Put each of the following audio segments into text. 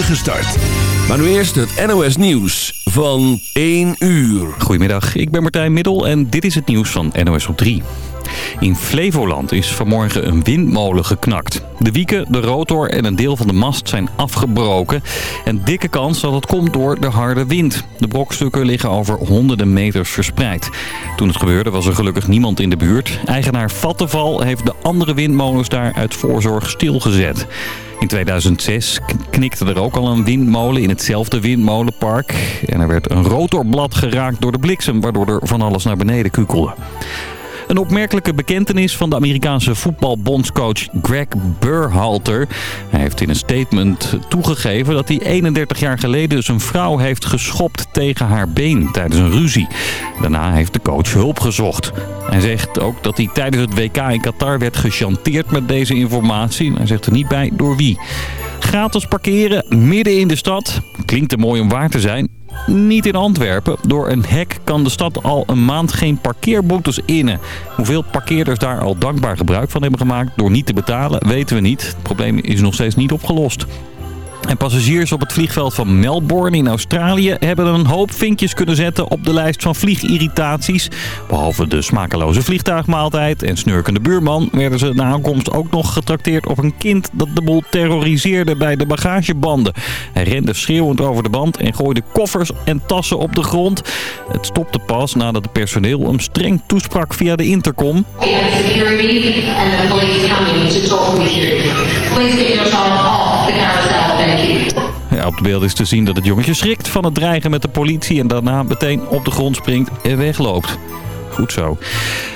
start. Maar nu eerst het NOS Nieuws van 1 uur. Goedemiddag, ik ben Martijn Middel en dit is het nieuws van NOS op 3. In Flevoland is vanmorgen een windmolen geknakt. De wieken, de rotor en een deel van de mast zijn afgebroken. En dikke kans dat het komt door de harde wind. De brokstukken liggen over honderden meters verspreid. Toen het gebeurde was er gelukkig niemand in de buurt. Eigenaar Vattenval heeft de andere windmolens daar uit voorzorg stilgezet. In 2006 knikte er ook al een windmolen in hetzelfde windmolenpark. En er werd een rotorblad geraakt door de bliksem, waardoor er van alles naar beneden kukelde. Een opmerkelijke bekentenis van de Amerikaanse voetbalbondscoach Greg Berhalter. Hij heeft in een statement toegegeven dat hij 31 jaar geleden zijn vrouw heeft geschopt tegen haar been tijdens een ruzie. Daarna heeft de coach hulp gezocht. Hij zegt ook dat hij tijdens het WK in Qatar werd gechanteerd met deze informatie. Hij zegt er niet bij door wie. Gratis parkeren midden in de stad. Klinkt te mooi om waar te zijn. Niet in Antwerpen. Door een hek kan de stad al een maand geen parkeerboetes innen. Hoeveel parkeerders daar al dankbaar gebruik van hebben gemaakt door niet te betalen, weten we niet. Het probleem is nog steeds niet opgelost. En passagiers op het vliegveld van Melbourne in Australië hebben een hoop vinkjes kunnen zetten op de lijst van vliegirritaties. Behalve de smakeloze vliegtuigmaaltijd en snurkende buurman werden ze na aankomst ook nog getrakteerd op een kind dat de boel terroriseerde bij de bagagebanden. Hij rende schreeuwend over de band en gooide koffers en tassen op de grond. Het stopte pas nadat het personeel hem streng toesprak via de intercom. Please get your child off the carousel. Ja, op de beeld is te zien dat het jongetje schrikt van het dreigen met de politie... en daarna meteen op de grond springt en wegloopt. Goed zo.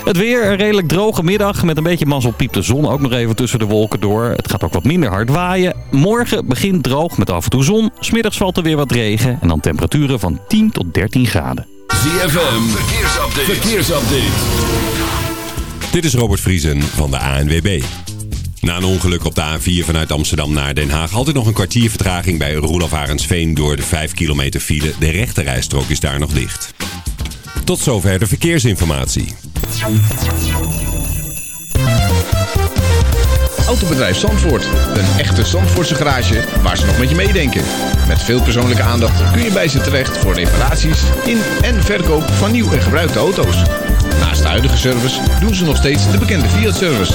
Het weer, een redelijk droge middag. Met een beetje mazzel piept de zon ook nog even tussen de wolken door. Het gaat ook wat minder hard waaien. Morgen begint droog met af en toe zon. Smiddags valt er weer wat regen. En dan temperaturen van 10 tot 13 graden. ZFM, verkeersupdate. verkeersupdate. Dit is Robert Vriesen van de ANWB. Na een ongeluk op de A4 vanuit Amsterdam naar Den Haag... altijd nog een kwartier vertraging bij Roelof Arendsveen... door de 5 kilometer file. De rechterrijstrook is daar nog dicht. Tot zover de verkeersinformatie. Autobedrijf Zandvoort. Een echte Zandvoortse garage waar ze nog met je meedenken. Met veel persoonlijke aandacht kun je bij ze terecht voor reparaties in en verkoop van nieuw en gebruikte auto's. Naast de huidige service doen ze nog steeds de bekende Fiat-service.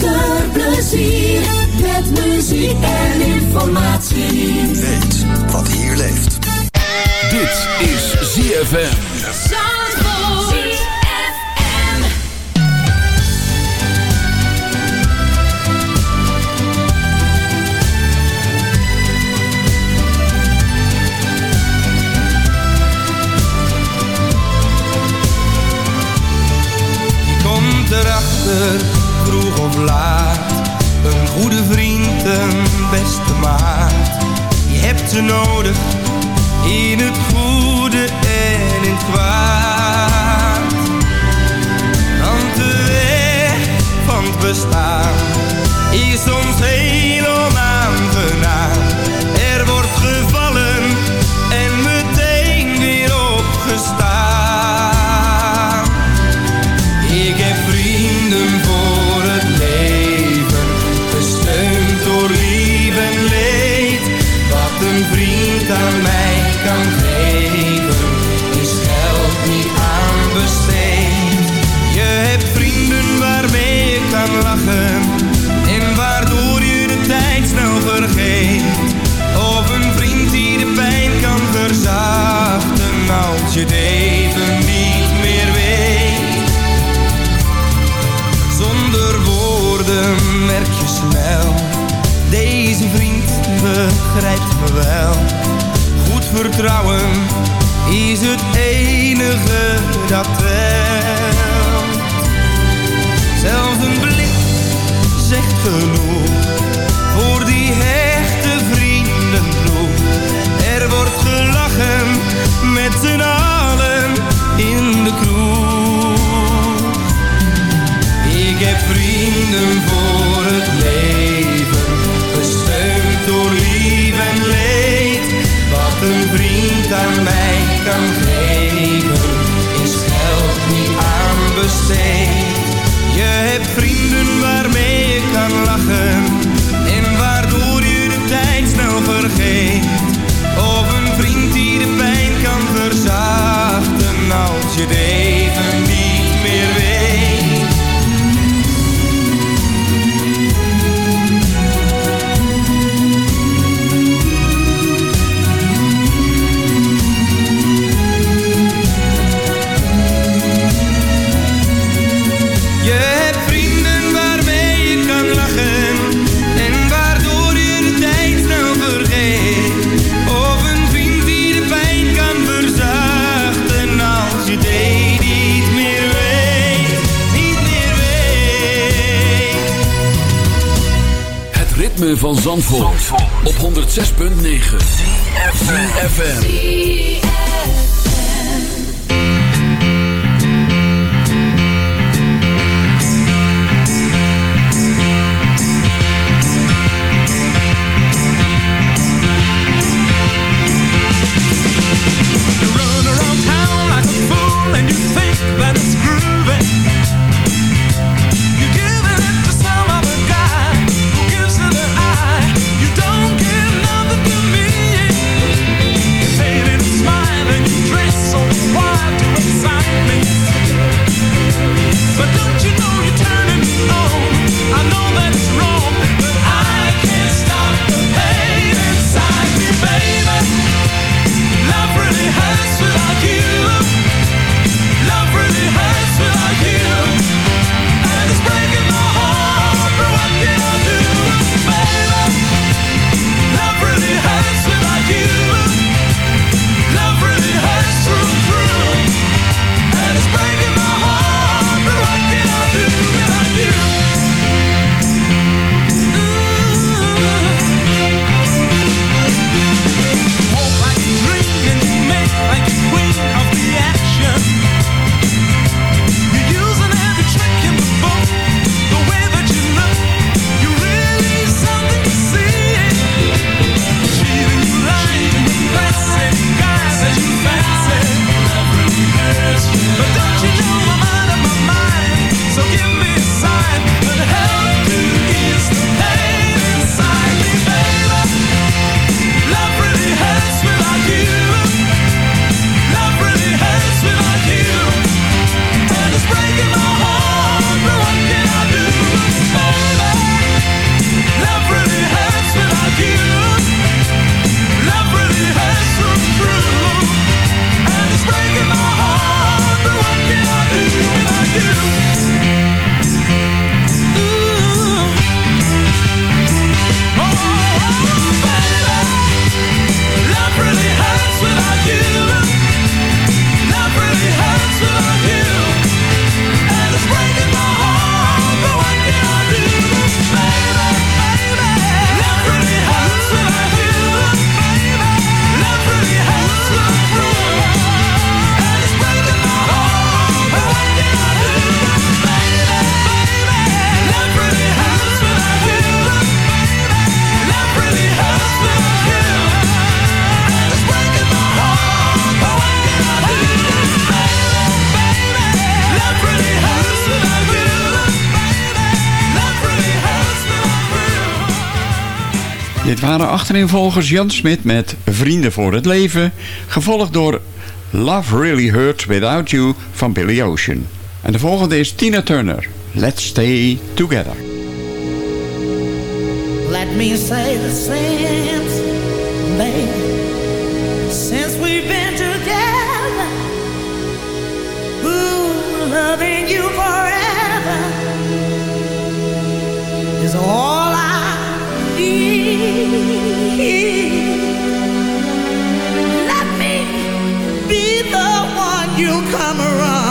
Luisterplezier. Met muziek en informatie. Weet wat hier leeft. Dit is ZFM. Je komt erachter, vroeg of laat. Een goede vriend, een beste maat. Je hebt ze nodig, in het goede en in het kwaad. Want de weg van het bestaan is soms heel begrijpt me wel. Goed vertrouwen is het enige dat wel. Zelfs een blik zegt genoeg voor die hechte vriendenploeg. Er wordt gelachen met z'n allen in de kroeg. Ik heb vrienden voor kan geven, is geld niet aanbesteed. Je hebt vrienden waarmee je kan lachen en waardoor je de tijd snel vergeet. Of een vriend die de pijn kan verzachten als je leven. even van Zandvoort, Zandvoort. op 106.9 CFFM Run around town like a fool and you But don't you know you're turning me on? I know that it's wrong. achtereenvolgers Jan Smit met Vrienden voor het Leven... gevolgd door Love Really Hurts Without You van Billy Ocean. En de volgende is Tina Turner, Let's Stay Together. Let me say the sins, baby, since we've been together. Ooh, loving you forever is all I need. come around.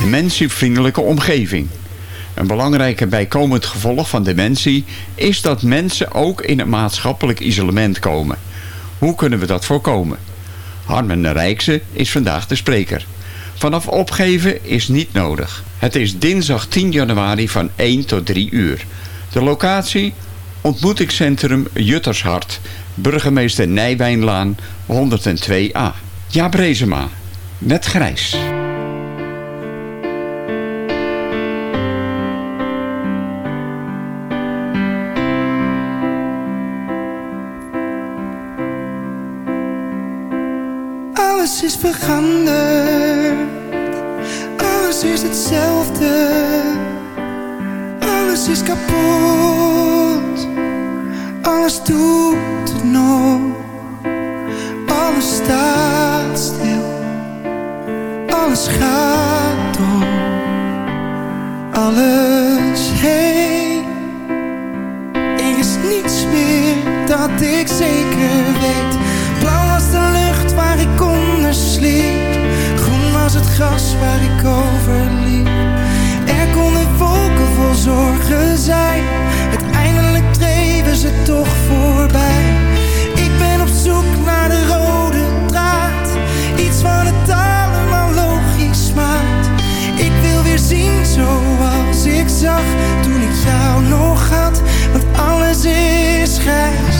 Dementievriendelijke omgeving. Een belangrijke bijkomend gevolg van dementie is dat mensen ook in een maatschappelijk isolement komen. Hoe kunnen we dat voorkomen? Harmen Rijkse is vandaag de spreker. Vanaf opgeven is niet nodig. Het is dinsdag 10 januari van 1 tot 3 uur. De locatie? Ontmoetingscentrum Juttershart. Burgemeester Nijwijnlaan 102a. Ja, Brezema. Met grijs. Veranderd. Alles is hetzelfde. Alles is kapot. Alles doet het nog. Alles staat stil. Alles gaat door. Alles heen. Er is niets meer dat ik zeker weet. Groen was het gras waar ik over liep. Er konden wolken vol zorgen zijn. Uiteindelijk dreven ze toch voorbij. Ik ben op zoek naar de rode draad. Iets van het allemaal logisch maakt. Ik wil weer zien zoals ik zag toen ik jou nog had. Want alles is grijs.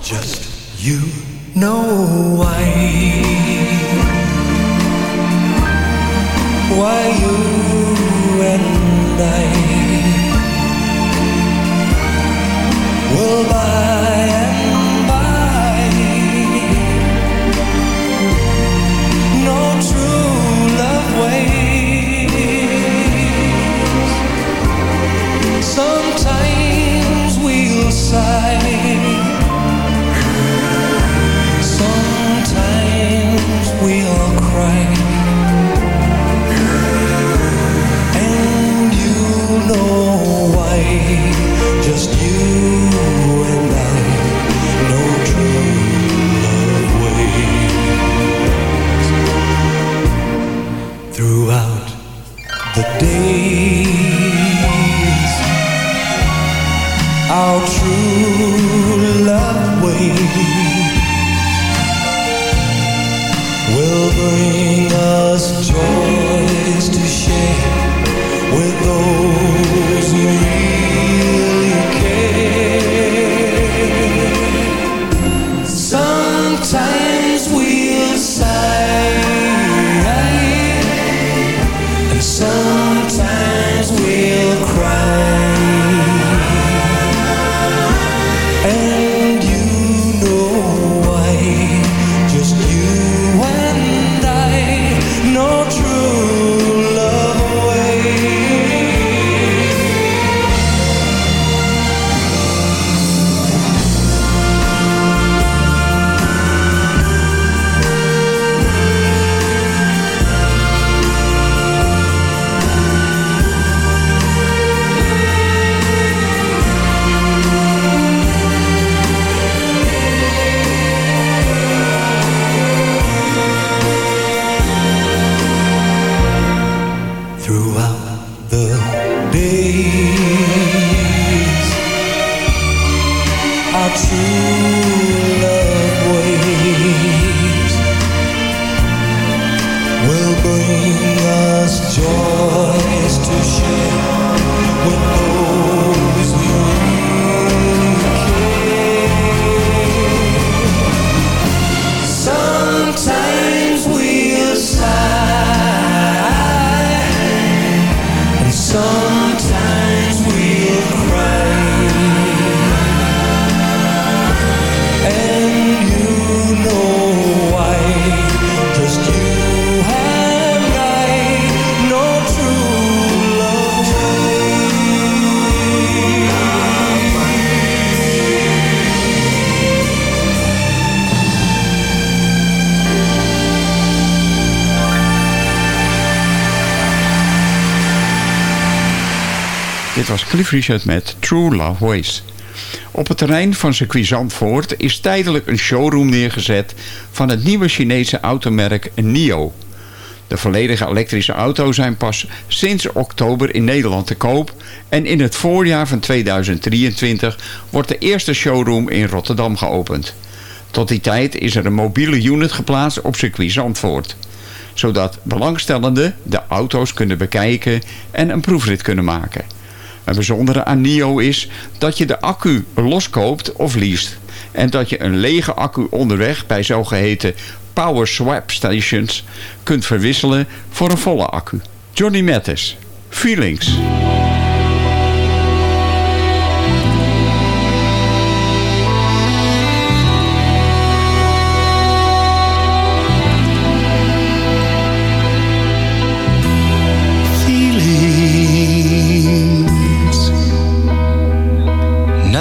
Just you know why Cliff Richard met True Love Ways. Op het terrein van circuit Zandvoort is tijdelijk een showroom neergezet van het nieuwe Chinese automerk NIO. De volledige elektrische auto's zijn pas sinds oktober in Nederland te koop en in het voorjaar van 2023 wordt de eerste showroom in Rotterdam geopend. Tot die tijd is er een mobiele unit geplaatst op circuit Zandvoort zodat belangstellenden de auto's kunnen bekijken en een proefrit kunnen maken. Een bijzondere aan NIO is dat je de accu loskoopt of leest. En dat je een lege accu onderweg bij zogeheten power swap stations kunt verwisselen voor een volle accu. Johnny Feelings. feelings,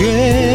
again.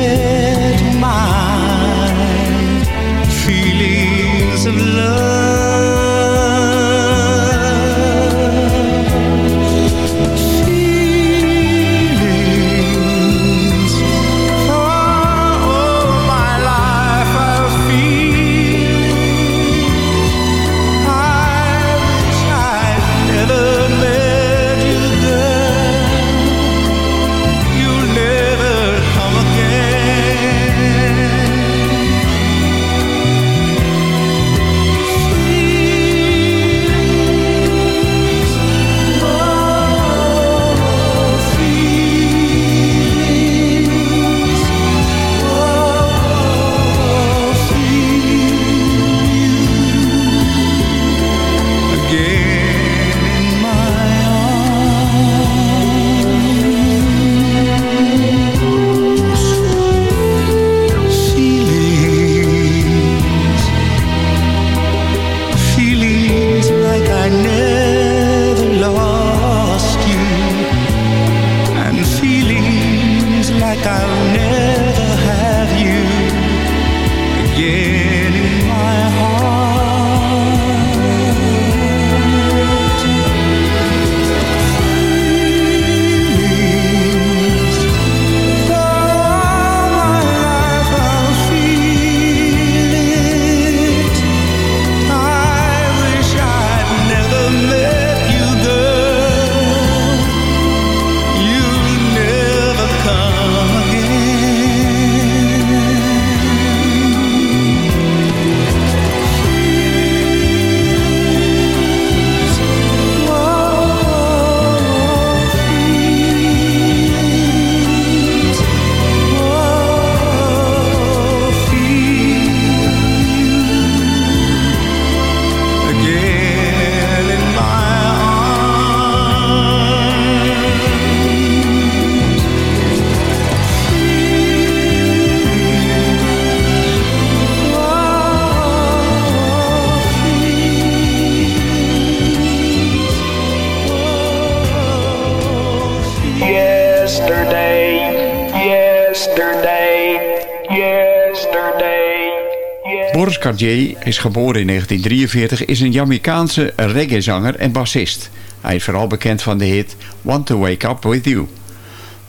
Is geboren in 1943, is een Jamaicaanse reggaezanger en bassist. Hij is vooral bekend van de hit Want to Wake Up With You.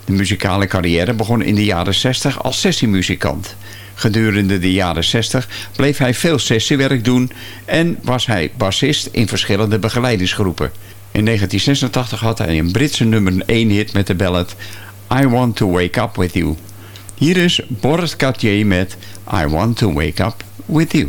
De muzikale carrière begon in de jaren 60 als sessiemuzikant. Gedurende de jaren 60 bleef hij veel sessiewerk doen en was hij bassist in verschillende begeleidingsgroepen. In 1986 had hij een Britse nummer 1 hit met de ballad I Want to Wake Up With You. Hier is Boris Cartier met I Want to Wake Up With You.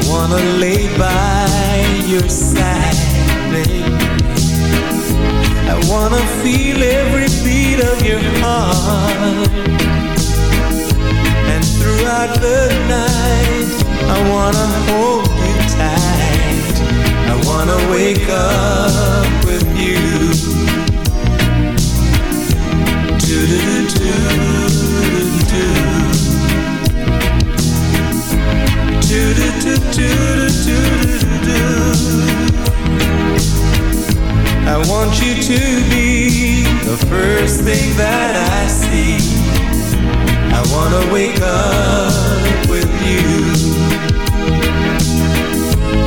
I wanna lay by your side, baby. I wanna feel every beat of your heart. And throughout the night, I wanna hold you tight. I wanna wake up with you. I want you to be the first thing that I see. I wanna wake up with you.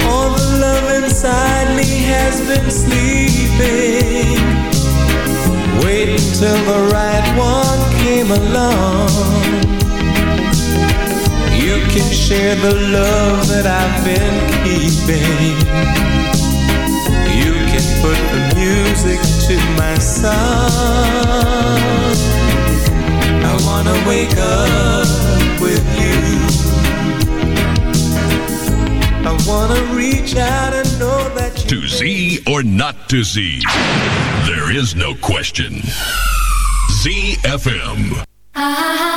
All the love inside me has been sleeping, waiting till the right one came along. You can share the love that I've been keeping. You can put the music to my song. I wanna wake up with you. I wanna reach out and know that you To Z or not to Z, there is no question. ZFM. Together ah,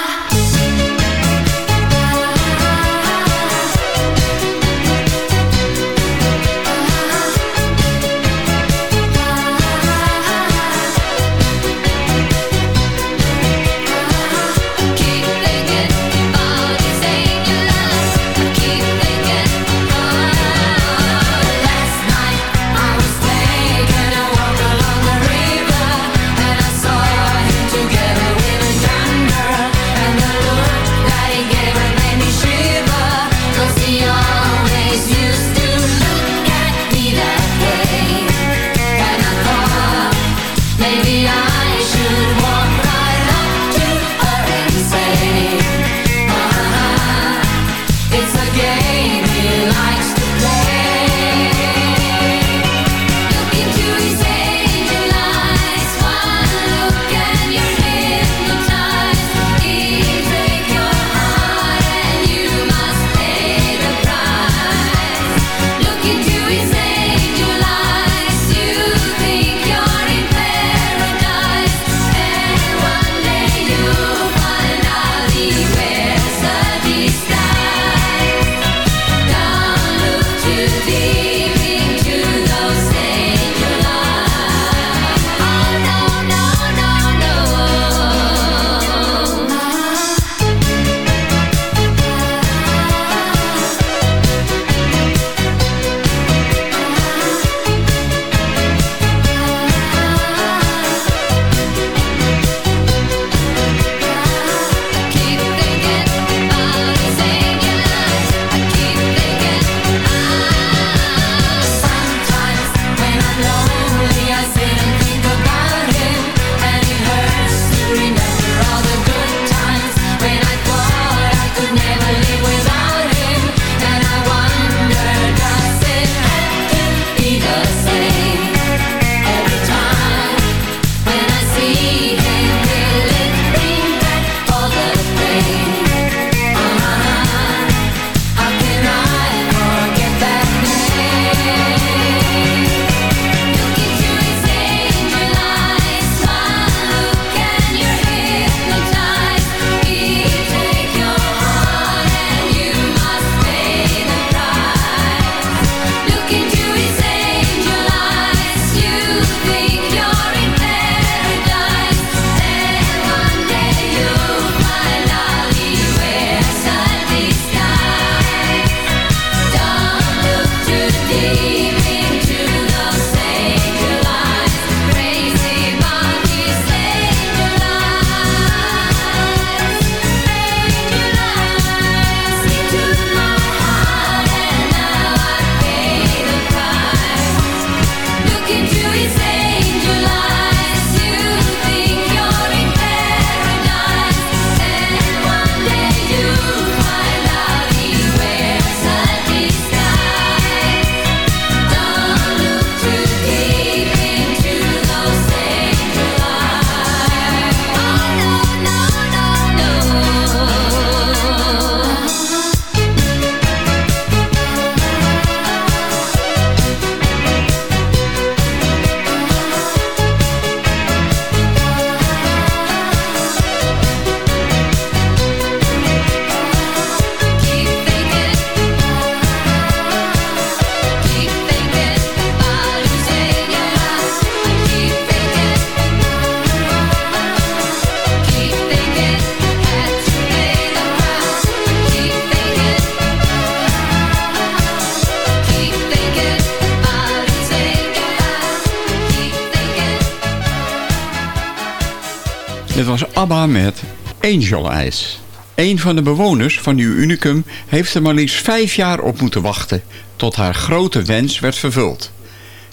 Een van de bewoners van Nieuw unicum heeft er maar liefst vijf jaar op moeten wachten... tot haar grote wens werd vervuld.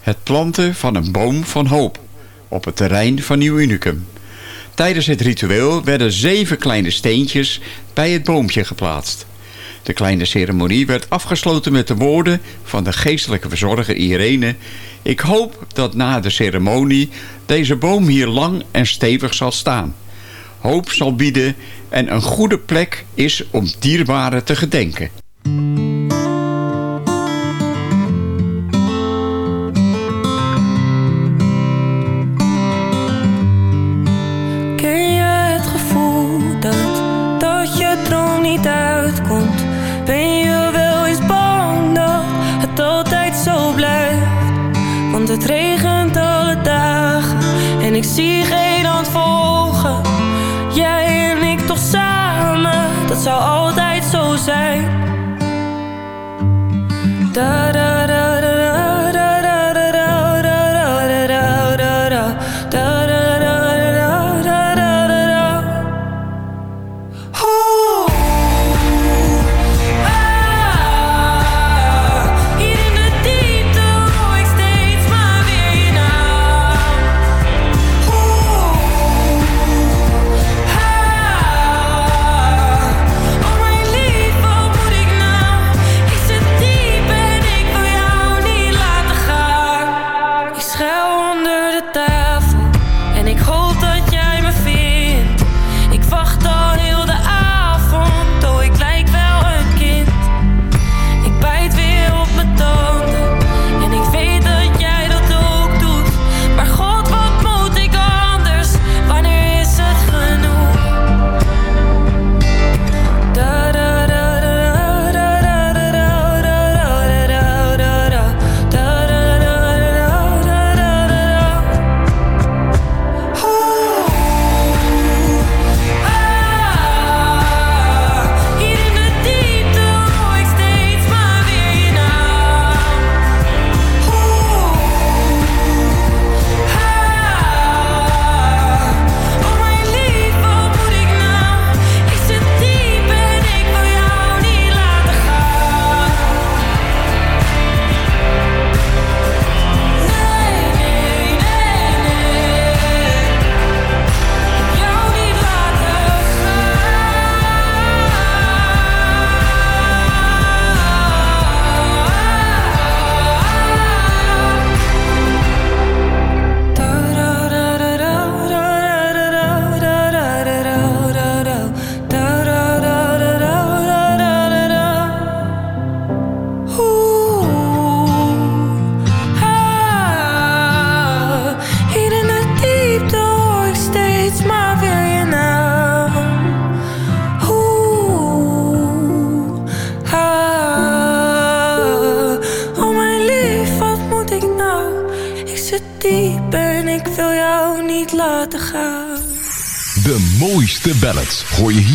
Het planten van een boom van hoop op het terrein van Nieuw unicum. Tijdens het ritueel werden zeven kleine steentjes bij het boompje geplaatst. De kleine ceremonie werd afgesloten met de woorden van de geestelijke verzorger Irene... Ik hoop dat na de ceremonie deze boom hier lang en stevig zal staan... Hoop zal bieden en een goede plek is om dierbare te gedenken. Ken je het gevoel dat je droom niet uitkomt? Ben je wel eens bang dat het altijd zo blijft? Want het regent alle dagen, en ik zie geen antwoord. zou altijd zo zijn. De ballads hoor je hier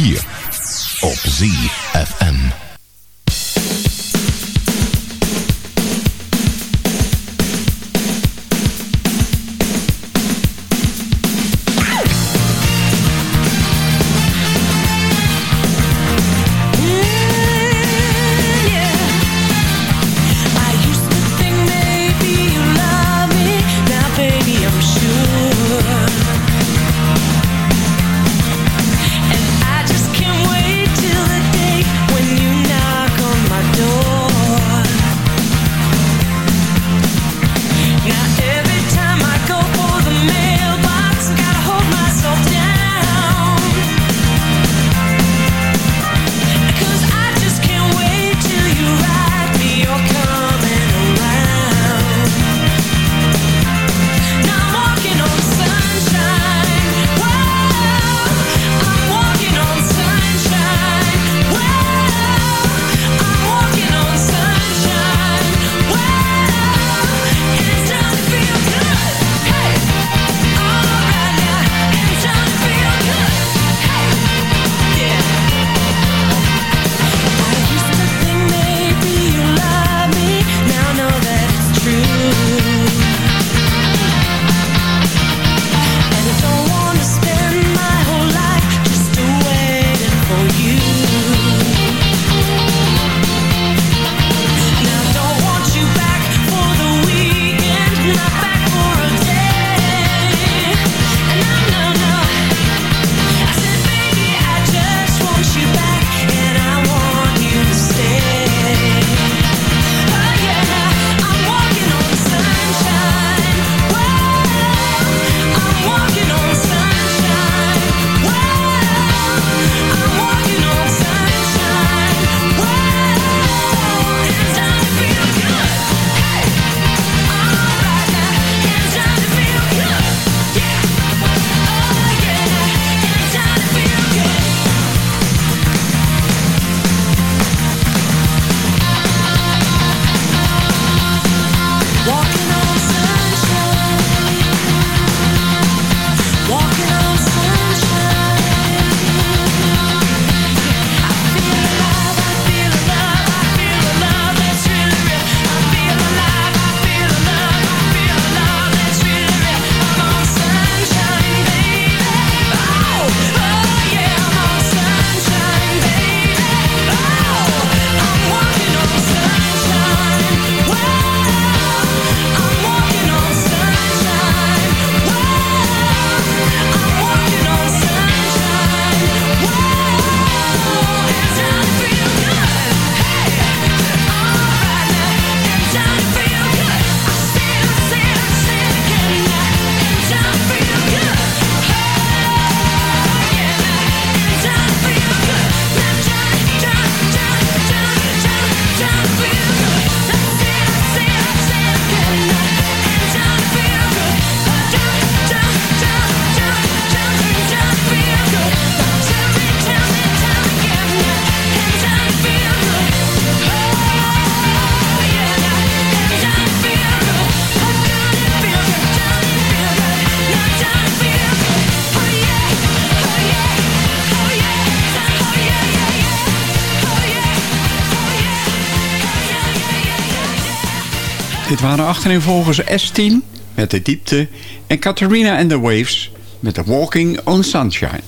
achterin volgens S10 met de diepte en Katarina and the Waves met de Walking on Sunshine.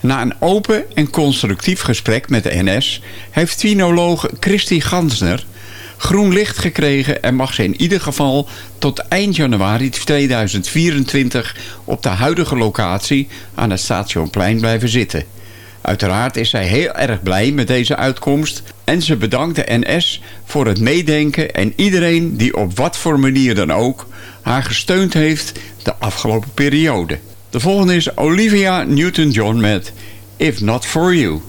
Na een open en constructief gesprek met de NS heeft finoloog Christy Gansner groen licht gekregen en mag ze in ieder geval tot eind januari 2024 op de huidige locatie aan het Stationplein blijven zitten. Uiteraard is zij heel erg blij met deze uitkomst en ze bedankt de NS voor het meedenken en iedereen die op wat voor manier dan ook haar gesteund heeft de afgelopen periode. De volgende is Olivia Newton-John met If Not For You.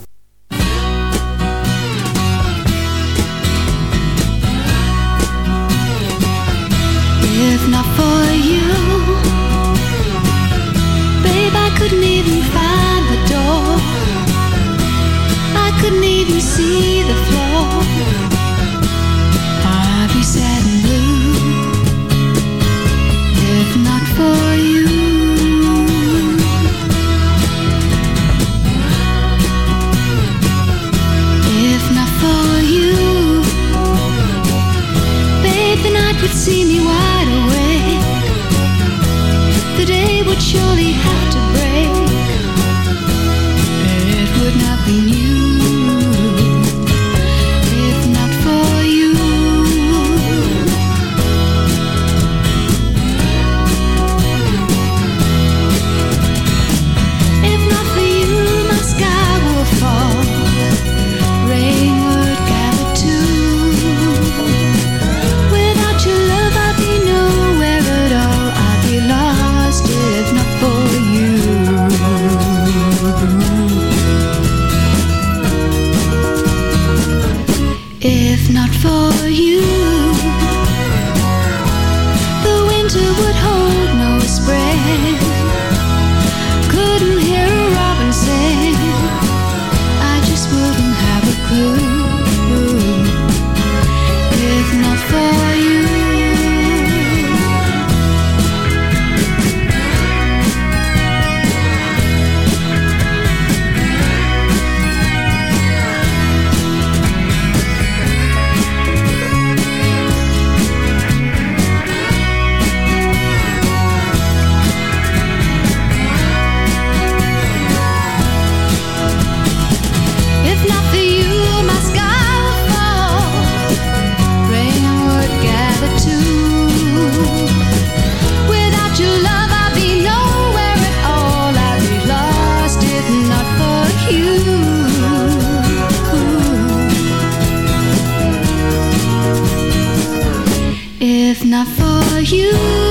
not for you.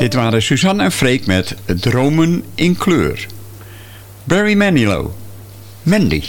Dit waren Suzanne en Freek met Dromen in Kleur. Barry Manilow, Mandy.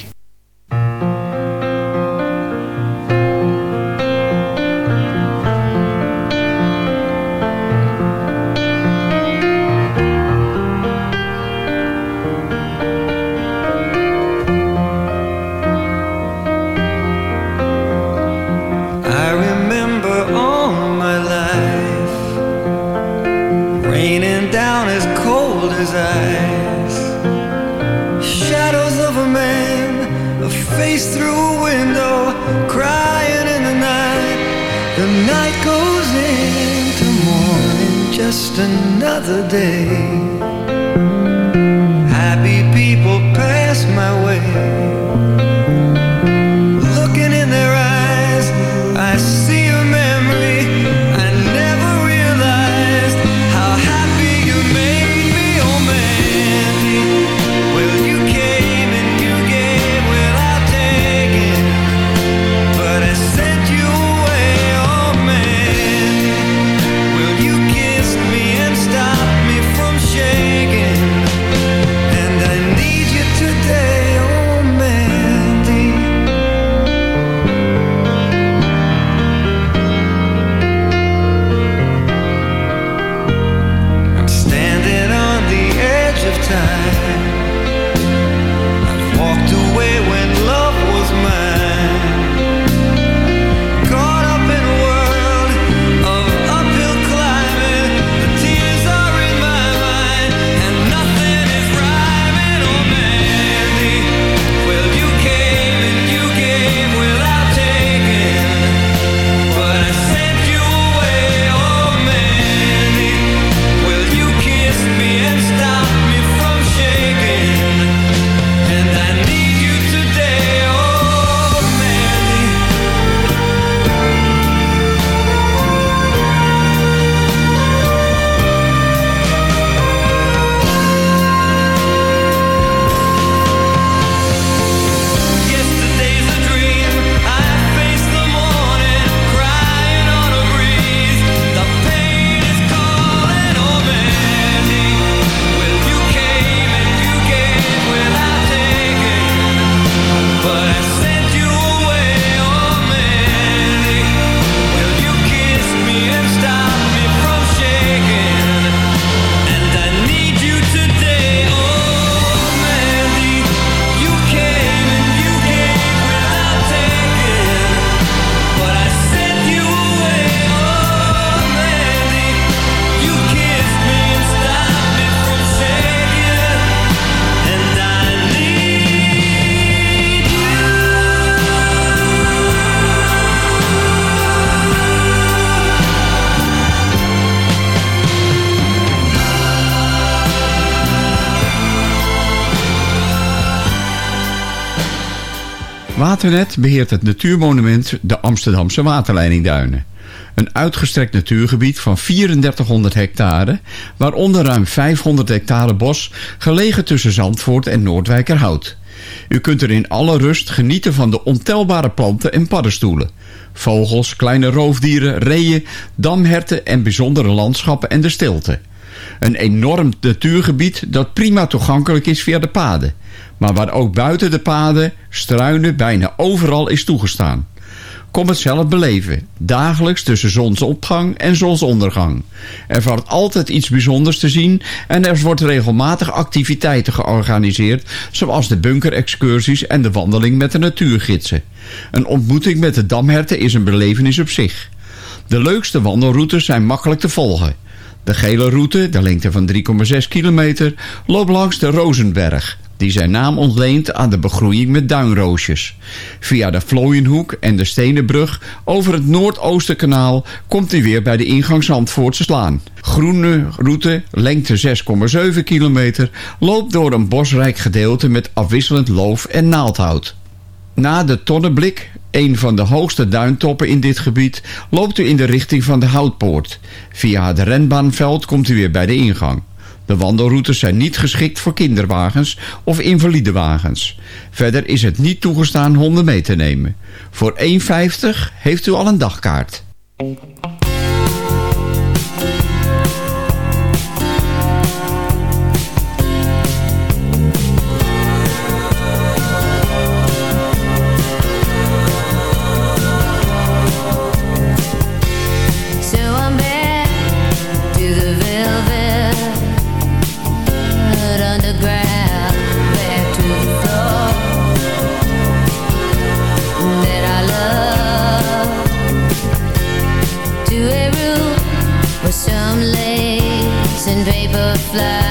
just another day. Waternet beheert het natuurmonument de Amsterdamse Waterleidingduinen. Een uitgestrekt natuurgebied van 3400 hectare, waaronder ruim 500 hectare bos, gelegen tussen Zandvoort en Noordwijkerhout. U kunt er in alle rust genieten van de ontelbare planten en paddenstoelen. Vogels, kleine roofdieren, reeën, damherten en bijzondere landschappen en de stilte. Een enorm natuurgebied dat prima toegankelijk is via de paden. Maar waar ook buiten de paden struinen bijna overal is toegestaan. Kom het zelf beleven. Dagelijks tussen zonsopgang en zonsondergang. Er valt altijd iets bijzonders te zien en er wordt regelmatig activiteiten georganiseerd... zoals de bunkerexcursies en de wandeling met de natuurgidsen. Een ontmoeting met de damherten is een belevenis op zich. De leukste wandelroutes zijn makkelijk te volgen... De gele route, de lengte van 3,6 kilometer, loopt langs de Rozenberg, die zijn naam ontleent aan de begroeiing met duinroosjes. Via de Vlooienhoek en de Stenenbrug over het Noordoostenkanaal komt hij weer bij de ingang Zandvoortse Slaan. Groene route, lengte 6,7 kilometer, loopt door een bosrijk gedeelte met afwisselend loof en naaldhout. Na de Tonneblik, een van de hoogste duintoppen in dit gebied, loopt u in de richting van de Houtpoort. Via het renbaanveld komt u weer bij de ingang. De wandelroutes zijn niet geschikt voor kinderwagens of invalidewagens. Verder is het niet toegestaan honden mee te nemen. Voor 1,50 heeft u al een dagkaart. and vapor fly.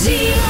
See.